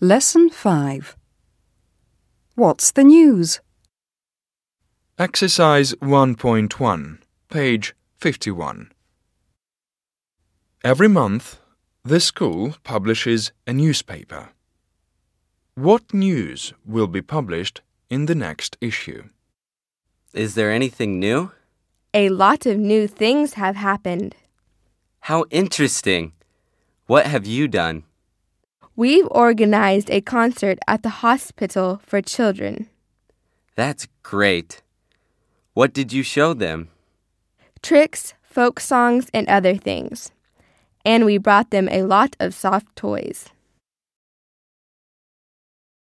Lesson 5 What's the news? Exercise 1.1, page 51. Every month, the school publishes a newspaper. What news will be published in the next issue? Is there anything new? A lot of new things have happened. How interesting! What have you done? We've organized a concert at the hospital for children. That's great. What did you show them? Tricks, folk songs, and other things. And we brought them a lot of soft toys.